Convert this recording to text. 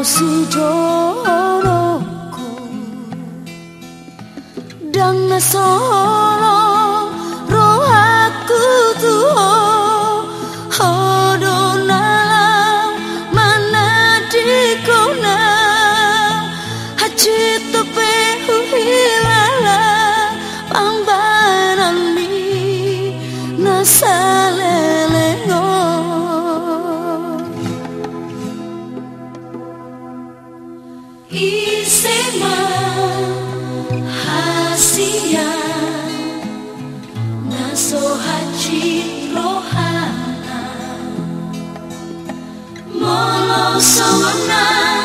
lau sudoku Danga solo rohaku tuho Hodonalang mana dikona Hachi tepe summer night.